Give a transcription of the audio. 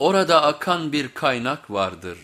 Orada akan bir kaynak vardır.